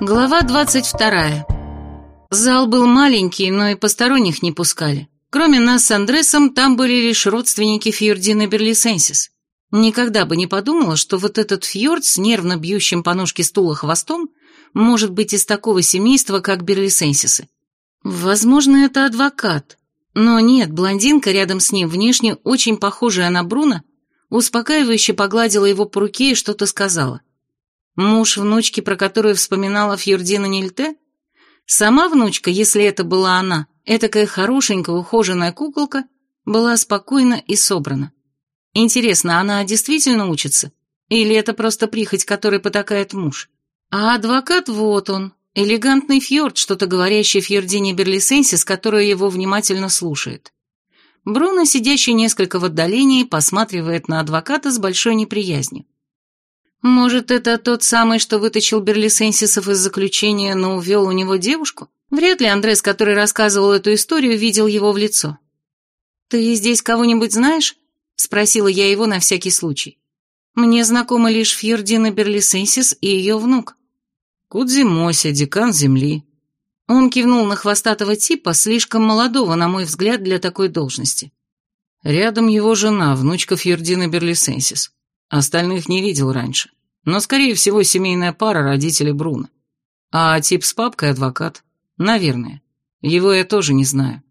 Глава 22. Зал был маленький, но и посторонних не пускали. Кроме нас с Андресом, там были лишь родственники Фьордины Берлисенсис. Никогда бы не подумала, что вот этот фьорд с нервно бьющим по ножке стула хвостом может быть из такого семейства, как Берлисенсисы. Возможно, это адвокат. Но нет, блондинка рядом с ним, внешне очень похожая на Бруно, успокаивающе погладила его по руке и что-то сказала. Муж внучки, про которую вспоминала Фьюрдина Нильте? Сама внучка, если это была она, этакая хорошенькая ухоженная куколка, была спокойна и собрана. Интересно, она действительно учится? Или это просто прихоть, которой потакает муж? А адвокат вот он, элегантный фьорд, что-то говорящий Фьордине Берлисенсис, которая его внимательно слушает. Бруно, сидящий несколько в отдалении, посматривает на адвоката с большой неприязнью. Может, это тот самый, что вытащил Берлисенсисов из заключения, но увел у него девушку? Вряд ли Андрес, который рассказывал эту историю, видел его в лицо. «Ты здесь кого-нибудь знаешь?» — спросила я его на всякий случай. «Мне знакомы лишь Фьордина Берлисенсис и ее внук». «Кудзимося, декан земли». Он кивнул на хвостатого типа, слишком молодого, на мой взгляд, для такой должности. Рядом его жена, внучка Фьордина Берлисенсис. Остальных не видел раньше. Но, скорее всего, семейная пара родителей Бруно. А тип с папкой адвокат. Наверное. Его я тоже не знаю.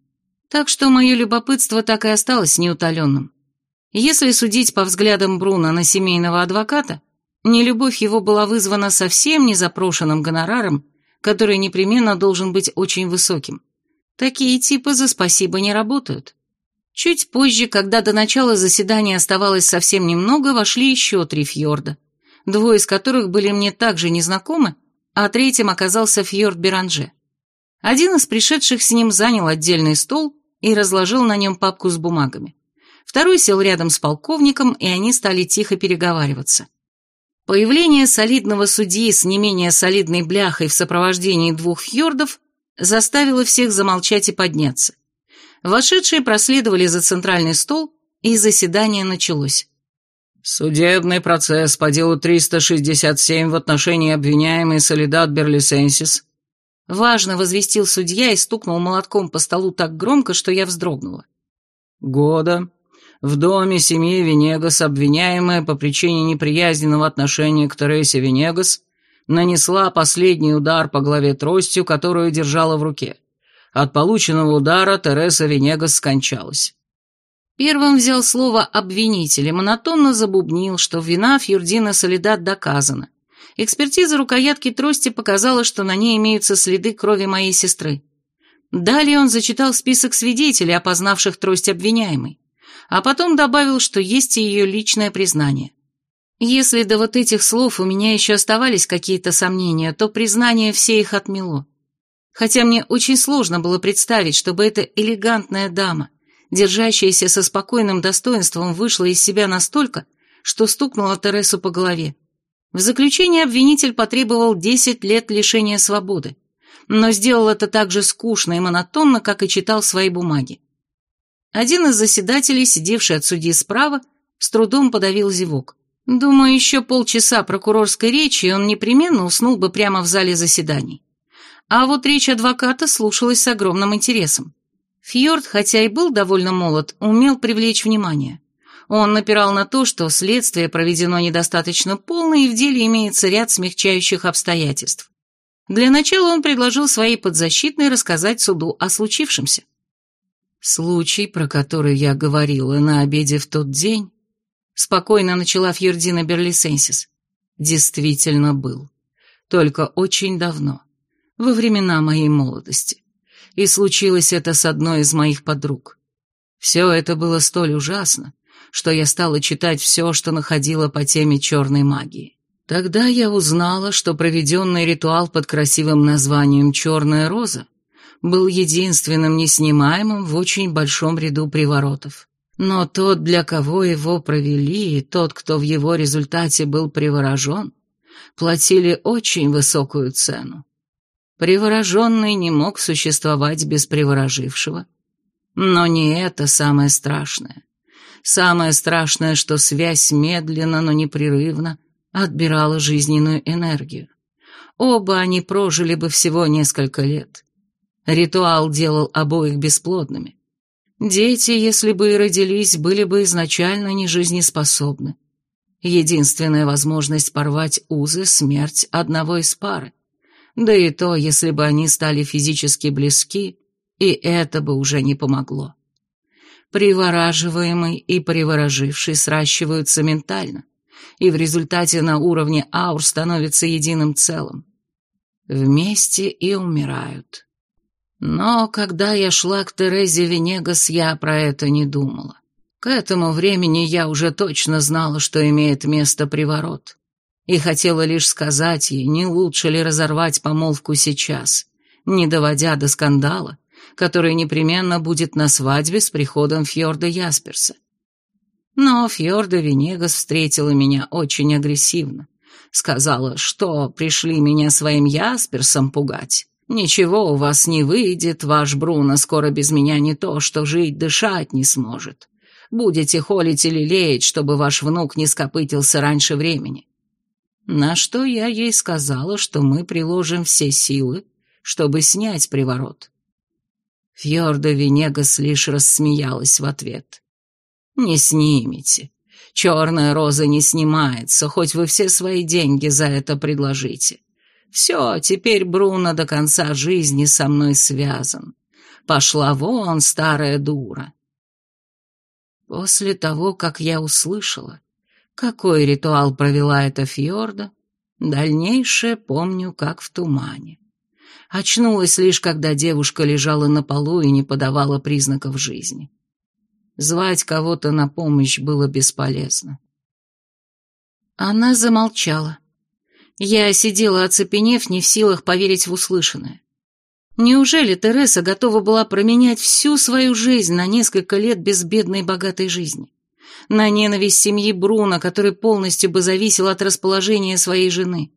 Так что мое любопытство так и осталось неутоленным. Если судить по взглядам Бруно на семейного адвоката, нелюбовь его была вызвана совсем незапрошенным гонораром, который непременно должен быть очень высоким. Такие типы за спасибо не работают. Чуть позже, когда до начала заседания оставалось совсем немного, вошли еще три фьорда, двое из которых были мне также незнакомы, а третьим оказался фьорд Беранже. Один из пришедших с ним занял отдельный стол и разложил на нем папку с бумагами. Второй сел рядом с полковником, и они стали тихо переговариваться. Появление солидного судьи с не менее солидной бляхой в сопровождении двух фьордов заставило всех замолчать и подняться. Вошедшие проследовали за центральный стол, и заседание началось. «Судебный процесс по делу 367 в отношении обвиняемой Солидат Берлисенсис», важно возвестил судья и стукнул молотком по столу так громко, что я вздрогнула. «Года. В доме семьи Венегас обвиняемая по причине неприязненного отношения к Тересе Венегас нанесла последний удар по голове тростью, которую держала в руке. От полученного удара Тереса Венегас скончалась. Первым взял слово обвинитель и монотонно забубнил, что вина Фьюрдина Солидат доказана. Экспертиза рукоятки трости показала, что на ней имеются следы крови моей сестры. Далее он зачитал список свидетелей, опознавших трость обвиняемой, а потом добавил, что есть и ее личное признание. Если до вот этих слов у меня еще оставались какие-то сомнения, то признание все их отмело хотя мне очень сложно было представить, чтобы эта элегантная дама, держащаяся со спокойным достоинством, вышла из себя настолько, что стукнула Тересу по голове. В заключение обвинитель потребовал 10 лет лишения свободы, но сделал это так же скучно и монотонно, как и читал свои бумаги. Один из заседателей, сидевший от судьи справа, с трудом подавил зевок. Думаю, еще полчаса прокурорской речи, он непременно уснул бы прямо в зале заседаний. А вот речь адвоката слушалась с огромным интересом. Фьорд, хотя и был довольно молод, умел привлечь внимание. Он напирал на то, что следствие проведено недостаточно полно и в деле имеется ряд смягчающих обстоятельств. Для начала он предложил своей подзащитной рассказать суду о случившемся. «Случай, про который я говорила на обеде в тот день», спокойно начала Фьордина Берлисенсис, действительно был. Только очень давно во времена моей молодости. И случилось это с одной из моих подруг. Все это было столь ужасно, что я стала читать все, что находила по теме черной магии. Тогда я узнала, что проведенный ритуал под красивым названием «Черная роза» был единственным неснимаемым в очень большом ряду приворотов. Но тот, для кого его провели, и тот, кто в его результате был приворожен, платили очень высокую цену. Привороженный не мог существовать без приворожившего. Но не это самое страшное. Самое страшное, что связь медленно, но непрерывно отбирала жизненную энергию. Оба они прожили бы всего несколько лет. Ритуал делал обоих бесплодными. Дети, если бы и родились, были бы изначально нежизнеспособны. Единственная возможность порвать узы — смерть одного из пары. Да и то, если бы они стали физически близки, и это бы уже не помогло. Привораживаемый и привороживший сращиваются ментально, и в результате на уровне аур становятся единым целым. Вместе и умирают. Но когда я шла к Терезе Венегас, я про это не думала. К этому времени я уже точно знала, что имеет место приворот и хотела лишь сказать ей, не лучше ли разорвать помолвку сейчас, не доводя до скандала, который непременно будет на свадьбе с приходом Фьорда Ясперса. Но Фьорда Венегас встретила меня очень агрессивно. Сказала, что пришли меня своим Ясперсом пугать. Ничего у вас не выйдет, ваш Бруно скоро без меня не то, что жить, дышать не сможет. Будете холить или леять, чтобы ваш внук не скопытился раньше времени. На что я ей сказала, что мы приложим все силы, чтобы снять приворот. Фьорда Венегас лишь рассмеялась в ответ. «Не снимите. Черная роза не снимается, хоть вы все свои деньги за это предложите. Все, теперь Бруно до конца жизни со мной связан. Пошла вон, старая дура». После того, как я услышала, какой ритуал провела эта фьорда? Дальнейшее помню, как в тумане. Очнулась лишь, когда девушка лежала на полу и не подавала признаков жизни. Звать кого-то на помощь было бесполезно. Она замолчала. Я сидела, оцепенев, не в силах поверить в услышанное. Неужели Тереса готова была променять всю свою жизнь на несколько лет безбедной богатой жизни? На ненависть семьи Бруно, который полностью бы зависел от расположения своей жены,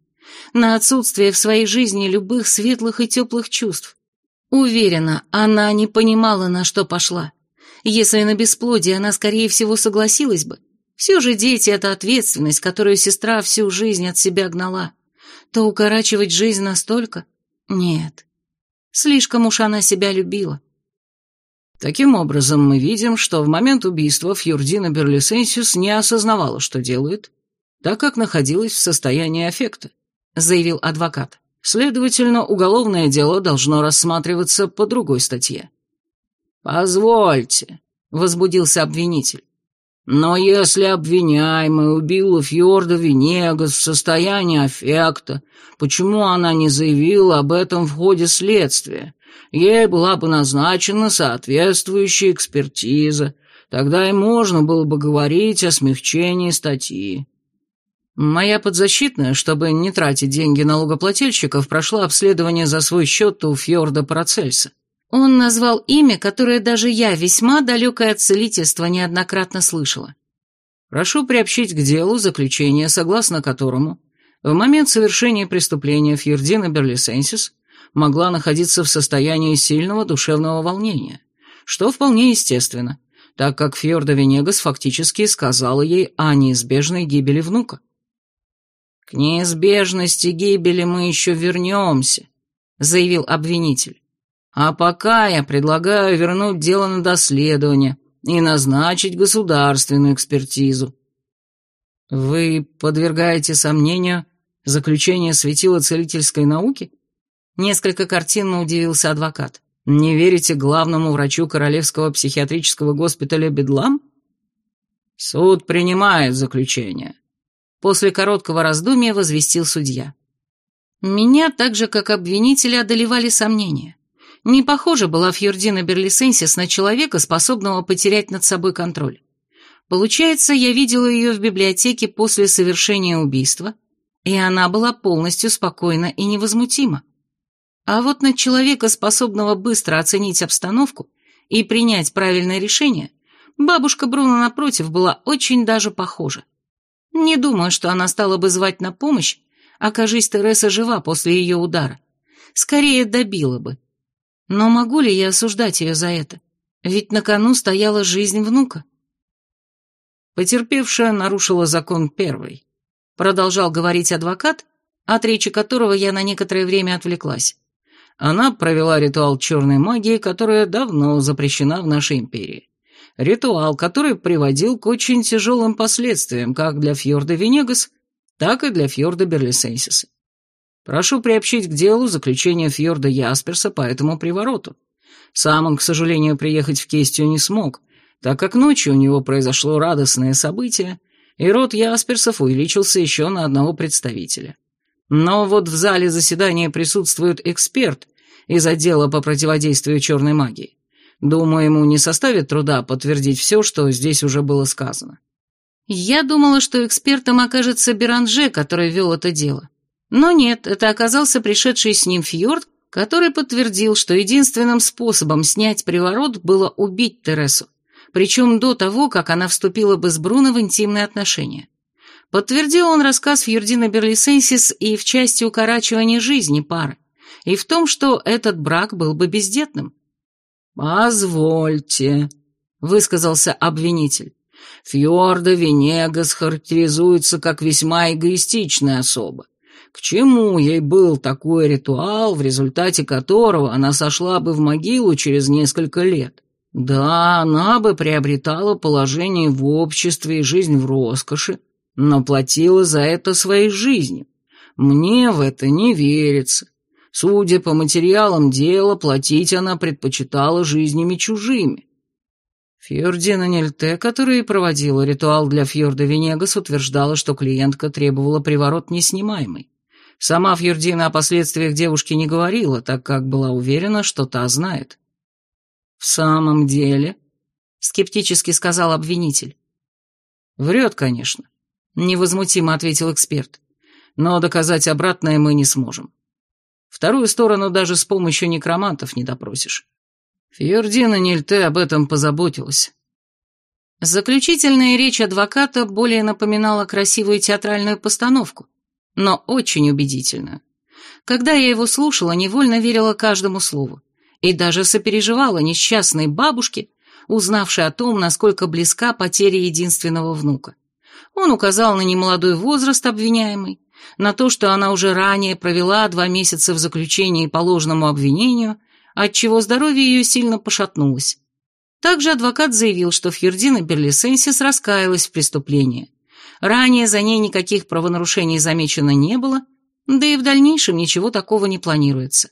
на отсутствие в своей жизни любых светлых и теплых чувств. Уверена, она не понимала, на что пошла. Если на бесплодие она, скорее всего, согласилась бы, все же дети — это ответственность, которую сестра всю жизнь от себя гнала, то укорачивать жизнь настолько? Нет. Слишком уж она себя любила. Таким образом, мы видим, что в момент убийства Фьюрдина Берлисенсиус не осознавала, что делает, так как находилась в состоянии аффекта, заявил адвокат. Следовательно, уголовное дело должно рассматриваться по другой статье. «Позвольте», — возбудился обвинитель. «Но если обвиняемый убил Фьорда Венегас в состоянии аффекта, почему она не заявила об этом в ходе следствия? Ей была бы назначена соответствующая экспертиза, тогда и можно было бы говорить о смягчении статьи. Моя подзащитная, чтобы не тратить деньги налогоплательщиков, прошла обследование за свой счет у Фьорда Парацельса. Он назвал имя, которое даже я, весьма далекое от целительства, неоднократно слышала. Прошу приобщить к делу заключение, согласно которому в момент совершения преступления Фьердина Берлисенсис могла находиться в состоянии сильного душевного волнения, что вполне естественно, так как Фьорда Венегас фактически сказала ей о неизбежной гибели внука. «К неизбежности гибели мы еще вернемся», — заявил обвинитель. «А пока я предлагаю вернуть дело на доследование и назначить государственную экспертизу». «Вы подвергаете сомнению заключение светила целительской науки?» Несколько картинно удивился адвокат. «Не верите главному врачу Королевского психиатрического госпиталя Бедлам?» «Суд принимает заключение», — после короткого раздумья возвестил судья. Меня, так же как обвинителя, одолевали сомнения. Не похожа была Фьюрдина Берлисенсис на человека, способного потерять над собой контроль. Получается, я видела ее в библиотеке после совершения убийства, и она была полностью спокойна и невозмутима. А вот на человека, способного быстро оценить обстановку и принять правильное решение, бабушка Бруно, напротив, была очень даже похожа. Не думаю, что она стала бы звать на помощь, окажись Тереса жива после ее удара. Скорее добила бы. Но могу ли я осуждать ее за это? Ведь на кону стояла жизнь внука. Потерпевшая нарушила закон первый. Продолжал говорить адвокат, от речи которого я на некоторое время отвлеклась. Она провела ритуал черной магии, которая давно запрещена в нашей империи. Ритуал, который приводил к очень тяжелым последствиям как для Фьорда Венегас, так и для Фьорда Берлисенсиса. Прошу приобщить к делу заключение Фьорда Ясперса по этому привороту. Сам он, к сожалению, приехать в Кестию не смог, так как ночью у него произошло радостное событие, и род Ясперсов увеличился еще на одного представителя. Но вот в зале заседания присутствует эксперт из отдела по противодействию черной магии. Думаю, ему не составит труда подтвердить все, что здесь уже было сказано. Я думала, что экспертом окажется Беранже, который вел это дело. Но нет, это оказался пришедший с ним Фьорд, который подтвердил, что единственным способом снять приворот было убить Тересу причем до того, как она вступила бы с Бруно в интимные отношения. Подтвердил он рассказ Фьюрдина Берлисенсис и в части укорачивания жизни пары, и в том, что этот брак был бы бездетным. «Позвольте», — высказался обвинитель. «Фьорда Венегас характеризуется как весьма эгоистичная особа. К чему ей был такой ритуал, в результате которого она сошла бы в могилу через несколько лет? Да, она бы приобретала положение в обществе и жизнь в роскоши, но платила за это своей жизнью. Мне в это не верится. Судя по материалам дела, платить она предпочитала жизнями чужими. Фьордина Нельте, которая проводила ритуал для Фьорда Венегас, утверждала, что клиентка требовала приворот неснимаемый. Сама Фьордина о последствиях девушки не говорила, так как была уверена, что та знает. «В самом деле?» — скептически сказал обвинитель. «Врет, конечно», — невозмутимо ответил эксперт. «Но доказать обратное мы не сможем. Вторую сторону даже с помощью некромантов не допросишь. Фьордина Нильте об этом позаботилась». Заключительная речь адвоката более напоминала красивую театральную постановку, но очень убедительную. Когда я его слушала, невольно верила каждому слову и даже сопереживала несчастной бабушке, узнавшей о том, насколько близка потеря единственного внука. Он указал на немолодой возраст обвиняемой, на то, что она уже ранее провела два месяца в заключении по ложному обвинению, отчего здоровье ее сильно пошатнулось. Также адвокат заявил, что Фьердина Берлисенсис раскаялась в преступлении. Ранее за ней никаких правонарушений замечено не было, да и в дальнейшем ничего такого не планируется.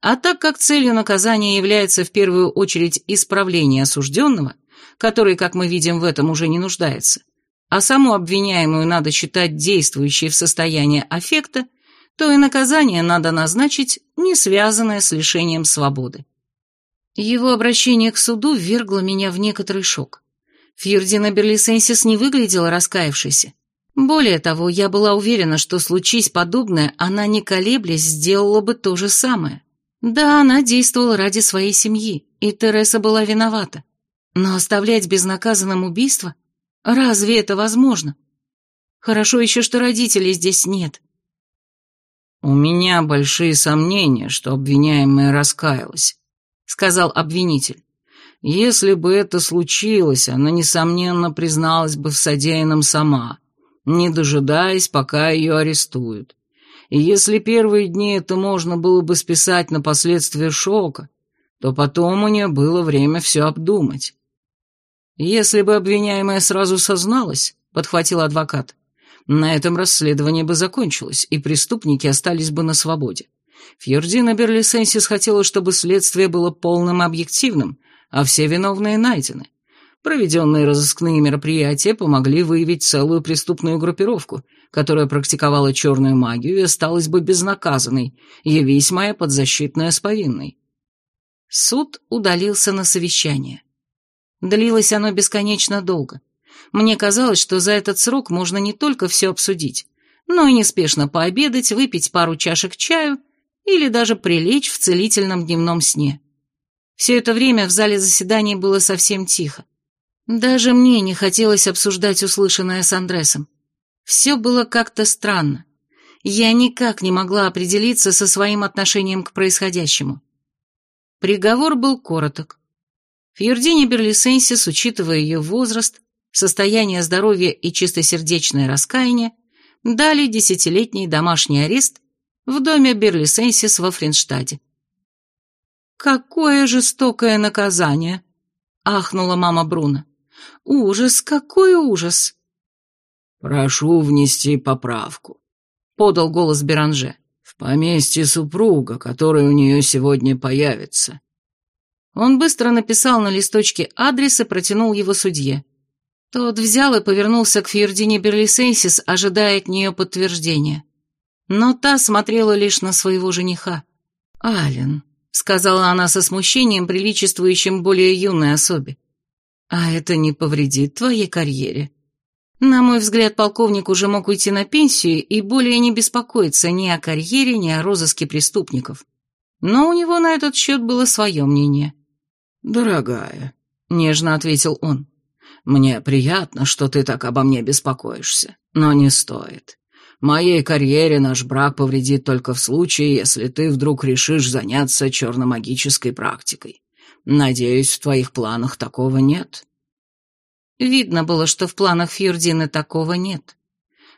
А так как целью наказания является в первую очередь исправление осужденного, который, как мы видим, в этом уже не нуждается, а саму обвиняемую надо считать действующей в состоянии аффекта, то и наказание надо назначить, не связанное с лишением свободы. Его обращение к суду ввергло меня в некоторый шок. Фьердина Берлисенсис не выглядела раскаявшейся. Более того, я была уверена, что случись подобное, она, не колеблясь, сделала бы то же самое. Да, она действовала ради своей семьи, и Тереса была виновата. Но оставлять безнаказанным убийство? Разве это возможно? Хорошо еще, что родителей здесь нет. «У меня большие сомнения, что обвиняемая раскаялась», — сказал обвинитель. «Если бы это случилось, она, несомненно, призналась бы в содеянном сама, не дожидаясь, пока ее арестуют. И если первые дни это можно было бы списать на последствия шока, то потом у нее было время все обдумать. Если бы обвиняемая сразу созналась, подхватил адвокат, на этом расследование бы закончилось, и преступники остались бы на свободе. Фьордина Берлисенсис хотела, чтобы следствие было полным объективным, а все виновные найдены. Проведенные разыскные мероприятия помогли выявить целую преступную группировку, которая практиковала черную магию и осталась бы безнаказанной, явись моя подзащитная с повинной. Суд удалился на совещание. Длилось оно бесконечно долго. Мне казалось, что за этот срок можно не только все обсудить, но и неспешно пообедать, выпить пару чашек чаю или даже прилечь в целительном дневном сне. Все это время в зале заседаний было совсем тихо. Даже мне не хотелось обсуждать услышанное с Андресом. Все было как-то странно. Я никак не могла определиться со своим отношением к происходящему. Приговор был короток. Фьюрдине Берлисенсис, учитывая ее возраст, состояние здоровья и чистосердечное раскаяние, дали десятилетний домашний арест в доме Берлисенсис во Фринштаде. «Какое жестокое наказание!» — ахнула мама Бруно. «Ужас, какой ужас!» «Прошу внести поправку», — подал голос Беранже. «В поместье супруга, который у нее сегодня появится». Он быстро написал на листочке адрес и протянул его судье. Тот взял и повернулся к Фьердине Берлисенсис, ожидая от нее подтверждения. Но та смотрела лишь на своего жениха. «Ален», — сказала она со смущением, приличествующим более юной особе. «А это не повредит твоей карьере». На мой взгляд, полковник уже мог уйти на пенсию и более не беспокоиться ни о карьере, ни о розыске преступников. Но у него на этот счет было свое мнение. «Дорогая», — нежно ответил он, — «мне приятно, что ты так обо мне беспокоишься, но не стоит. Моей карьере наш брак повредит только в случае, если ты вдруг решишь заняться черномагической практикой. Надеюсь, в твоих планах такого нет». Видно было, что в планах Фьюрдины такого нет.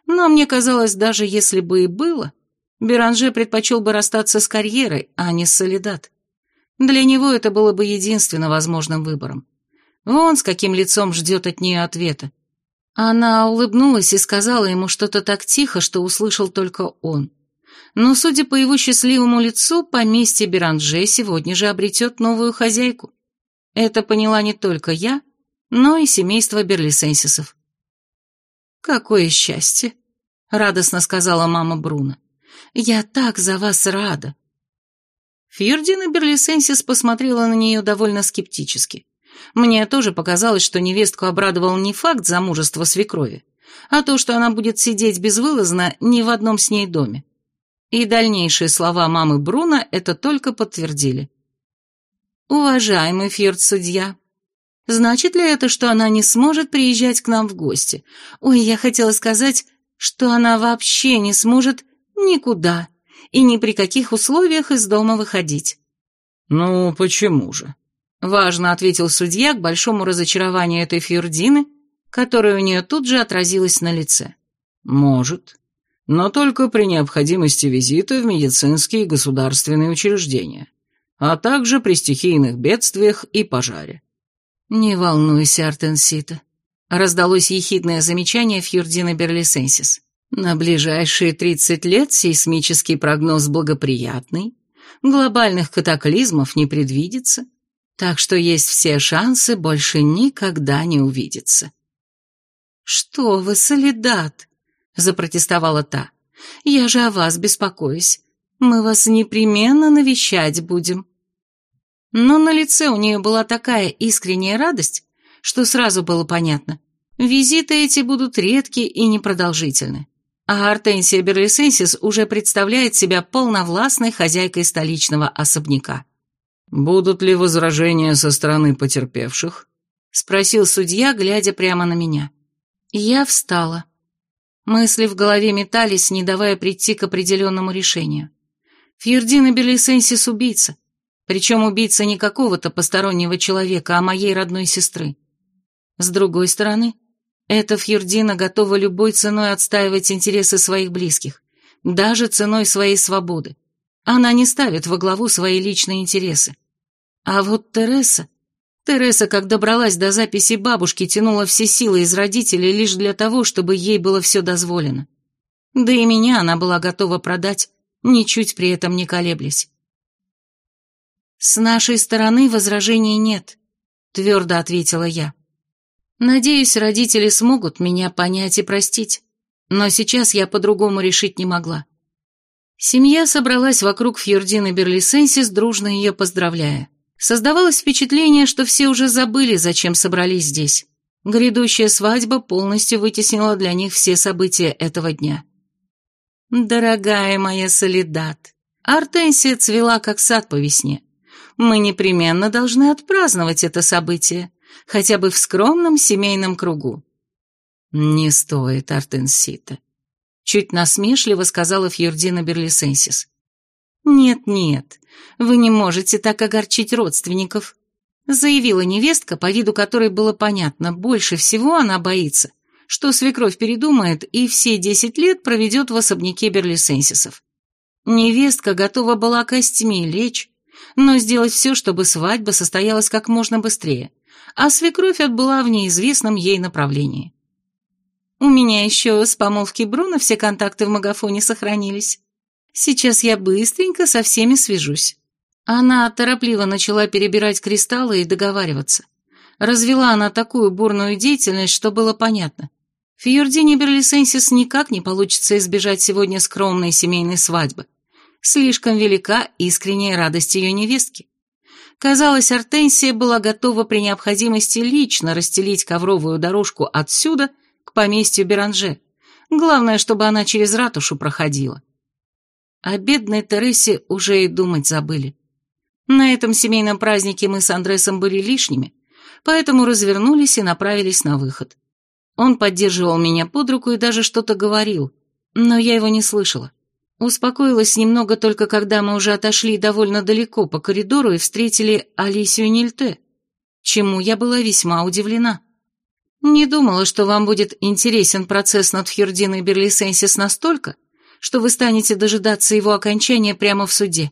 Но мне казалось, даже если бы и было, Беранже предпочел бы расстаться с карьерой, а не с Солидат. Для него это было бы единственно возможным выбором. Вон с каким лицом ждет от нее ответа. Она улыбнулась и сказала ему что-то так тихо, что услышал только он. Но, судя по его счастливому лицу, поместье Беранже сегодня же обретет новую хозяйку. Это поняла не только я, но и семейство Берлисенсисов. «Какое счастье!» — радостно сказала мама Бруно. «Я так за вас рада!» Фьюрдина Берлисенсис посмотрела на нее довольно скептически. Мне тоже показалось, что невестку обрадовал не факт замужества свекрови, а то, что она будет сидеть безвылазно ни в одном с ней доме. И дальнейшие слова мамы Бруно это только подтвердили. «Уважаемый фьюрд-судья, значит ли это, что она не сможет приезжать к нам в гости? Ой, я хотела сказать, что она вообще не сможет никуда и ни при каких условиях из дома выходить. «Ну, почему же?» — важно ответил судья к большому разочарованию этой Фьюрдины, которое у нее тут же отразилось на лице. «Может, но только при необходимости визита в медицинские и государственные учреждения, а также при стихийных бедствиях и пожаре». «Не волнуйся, Артенсита», — раздалось ехидное замечание Фьюрдины Берлисенсис. На ближайшие 30 лет сейсмический прогноз благоприятный, глобальных катаклизмов не предвидится, так что есть все шансы больше никогда не увидеться. «Что вы, Солидат?» — запротестовала та. «Я же о вас беспокоюсь. Мы вас непременно навещать будем». Но на лице у нее была такая искренняя радость, что сразу было понятно. Визиты эти будут редки и непродолжительны а Артенсия Берлисенсис уже представляет себя полновластной хозяйкой столичного особняка. «Будут ли возражения со стороны потерпевших?» — спросил судья, глядя прямо на меня. Я встала. Мысли в голове метались, не давая прийти к определенному решению. Фьердина Берлисенсис убийца, причем убийца не какого-то постороннего человека, а моей родной сестры. С другой стороны, эта Фьюрдина готова любой ценой отстаивать интересы своих близких, даже ценой своей свободы. Она не ставит во главу свои личные интересы. А вот Тереса... Тереса, как добралась до записи бабушки, тянула все силы из родителей лишь для того, чтобы ей было все дозволено. Да и меня она была готова продать, ничуть при этом не колеблясь. «С нашей стороны возражений нет», — твердо ответила я. Надеюсь, родители смогут меня понять и простить, но сейчас я по-другому решить не могла. Семья собралась вокруг Фьордины Берлисенсис, дружно ее поздравляя. Создавалось впечатление, что все уже забыли, зачем собрались здесь. Грядущая свадьба полностью вытеснила для них все события этого дня. «Дорогая моя Солидат, Артенсия цвела, как сад по весне. Мы непременно должны отпраздновать это событие хотя бы в скромном семейном кругу. «Не стоит, Артенсита», — чуть насмешливо сказала Фьюрдина Берлисенсис. «Нет-нет, вы не можете так огорчить родственников», — заявила невестка, по виду которой было понятно, больше всего она боится, что свекровь передумает и все десять лет проведет в особняке Берлисенсисов. Невестка готова была костьми лечь, но сделать все, чтобы свадьба состоялась как можно быстрее, а свекровь отбыла в неизвестном ей направлении. У меня еще с помолвки Бруно все контакты в Магафоне сохранились. Сейчас я быстренько со всеми свяжусь. Она торопливо начала перебирать кристаллы и договариваться. Развела она такую бурную деятельность, что было понятно. Фьордине Берлисенсис никак не получится избежать сегодня скромной семейной свадьбы. Слишком велика искренняя радость ее невестки. Казалось, Артенсия была готова при необходимости лично расстелить ковровую дорожку отсюда к поместью Беранже. Главное, чтобы она через ратушу проходила. О бедной Тересе уже и думать забыли. На этом семейном празднике мы с Андресом были лишними, поэтому развернулись и направились на выход. Он поддерживал меня под руку и даже что-то говорил, но я его не слышала. Успокоилась немного только когда мы уже отошли довольно далеко по коридору и встретили Алисию Нильте, чему я была весьма удивлена. Не думала, что вам будет интересен процесс над Фьюрдиной Берлисенсис настолько, что вы станете дожидаться его окончания прямо в суде.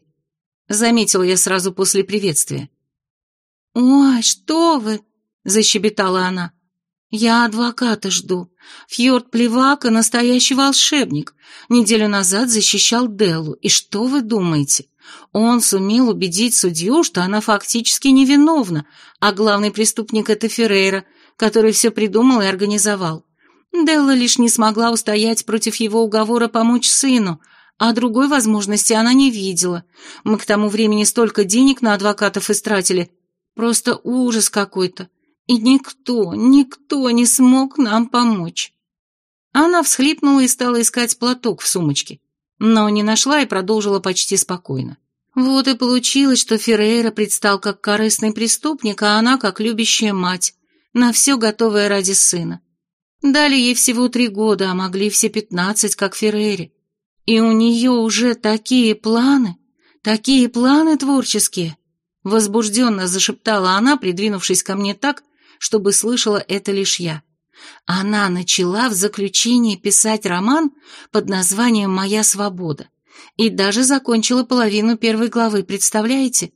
Заметила я сразу после приветствия. «Ой, что вы!» — защебетала она. «Я адвоката жду. Фьорд Плевака — настоящий волшебник. Неделю назад защищал Деллу. И что вы думаете? Он сумел убедить судью, что она фактически невиновна, а главный преступник — это Феррейра, который все придумал и организовал. Делла лишь не смогла устоять против его уговора помочь сыну, а другой возможности она не видела. Мы к тому времени столько денег на адвокатов истратили. Просто ужас какой-то. И никто, никто не смог нам помочь. Она всхлипнула и стала искать платок в сумочке, но не нашла и продолжила почти спокойно. Вот и получилось, что Феррейра предстал как корыстный преступник, а она как любящая мать, на все готовая ради сына. Дали ей всего три года, а могли все пятнадцать, как Феррейре. И у нее уже такие планы, такие планы творческие. Возбужденно зашептала она, придвинувшись ко мне так, чтобы слышала это лишь я. Она начала в заключении писать роман под названием «Моя свобода» и даже закончила половину первой главы, представляете?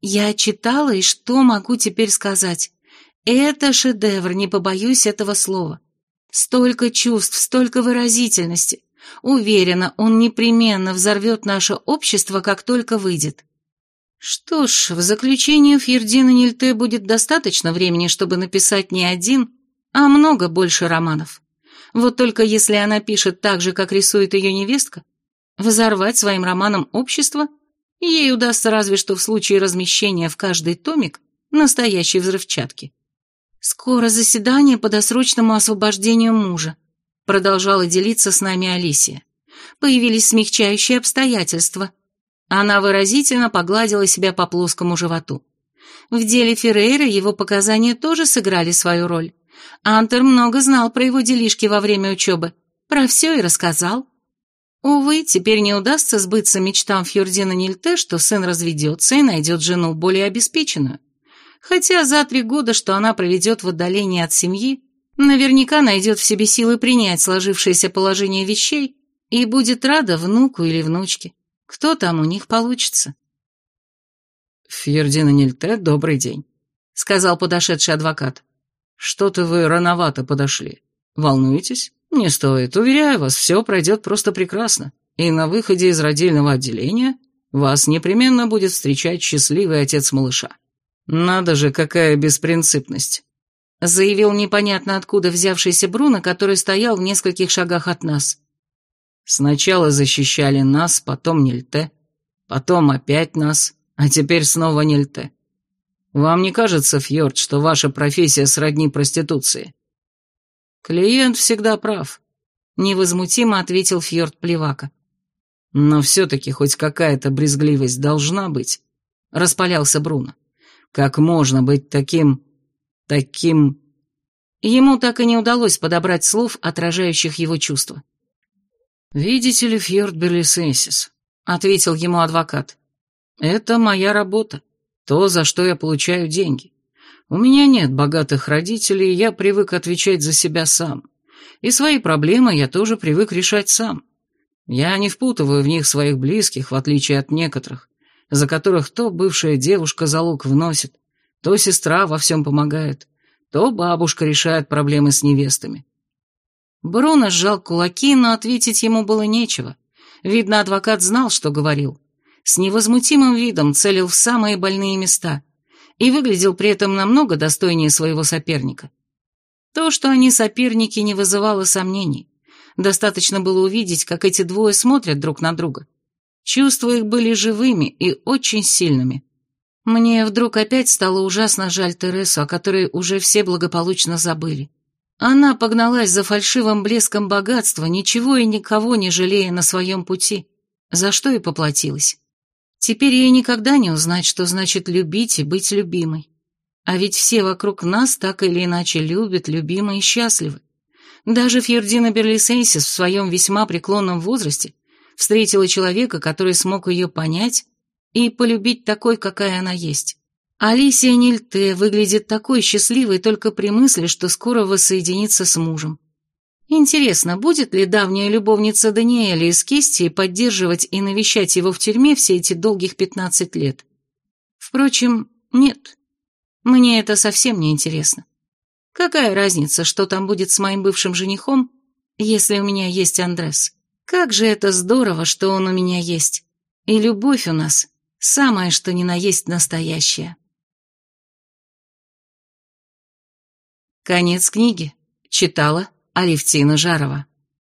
Я читала, и что могу теперь сказать? Это шедевр, не побоюсь этого слова. Столько чувств, столько выразительности. Уверена, он непременно взорвет наше общество, как только выйдет. Что ж, в заключение Фьердина Нильте будет достаточно времени, чтобы написать не один, а много больше романов. Вот только если она пишет так же, как рисует ее невестка, взорвать своим романом общество, ей удастся разве что в случае размещения в каждый томик настоящей взрывчатки. «Скоро заседание по досрочному освобождению мужа», продолжала делиться с нами Алисия. «Появились смягчающие обстоятельства». Она выразительно погладила себя по плоскому животу. В деле Феррейра его показания тоже сыграли свою роль. Антер много знал про его делишки во время учебы, про все и рассказал. Увы, теперь не удастся сбыться мечтам Фьордина Нильте, что сын разведется и найдет жену более обеспеченную хотя за три года, что она проведет в отдалении от семьи, наверняка найдет в себе силы принять сложившееся положение вещей и будет рада внуку или внучке. Кто там у них получится? «Фьердина Нильте, добрый день», — сказал подошедший адвокат. «Что-то вы рановато подошли. Волнуетесь? Не стоит. Уверяю вас, все пройдет просто прекрасно. И на выходе из родильного отделения вас непременно будет встречать счастливый отец малыша. «Надо же, какая беспринципность!» заявил непонятно откуда взявшийся Бруно, который стоял в нескольких шагах от нас. «Сначала защищали нас, потом Нильте, потом опять нас, а теперь снова Нильте. Вам не кажется, Фьорд, что ваша профессия сродни проституции?» «Клиент всегда прав», — невозмутимо ответил Фьорд Плевака. «Но все-таки хоть какая-то брезгливость должна быть», — распалялся Бруно. Как можно быть таким... таким... Ему так и не удалось подобрать слов, отражающих его чувства. «Видите ли, Фьорд Берлисенсис», — ответил ему адвокат, — «это моя работа, то, за что я получаю деньги. У меня нет богатых родителей, я привык отвечать за себя сам. И свои проблемы я тоже привык решать сам. Я не впутываю в них своих близких, в отличие от некоторых, за которых то бывшая девушка залог вносит, то сестра во всем помогает, то бабушка решает проблемы с невестами. Бруно сжал кулаки, но ответить ему было нечего. Видно, адвокат знал, что говорил. С невозмутимым видом целил в самые больные места и выглядел при этом намного достойнее своего соперника. То, что они соперники, не вызывало сомнений. Достаточно было увидеть, как эти двое смотрят друг на друга. Чувства их были живыми и очень сильными. Мне вдруг опять стало ужасно жаль Тересу, о которой уже все благополучно забыли. Она погналась за фальшивым блеском богатства, ничего и никого не жалея на своем пути, за что и поплатилась. Теперь ей никогда не узнать, что значит любить и быть любимой. А ведь все вокруг нас так или иначе любят, любимы и счастливы. Даже Фьердина Берлисенсис в своем весьма преклонном возрасте встретила человека, который смог ее понять и полюбить такой, какая она есть. Алисия Нильте выглядит такой счастливой только при мысли, что скоро воссоединится с мужем. Интересно, будет ли давняя любовница Даниэля из Кистии поддерживать и навещать его в тюрьме все эти долгих пятнадцать лет? Впрочем, нет. Мне это совсем не интересно. Какая разница, что там будет с моим бывшим женихом, если у меня есть Андрес? Как же это здорово, что он у меня есть. И любовь у нас самое, что ни на есть настоящая. Конец книги. Читала Алевтина Жарова.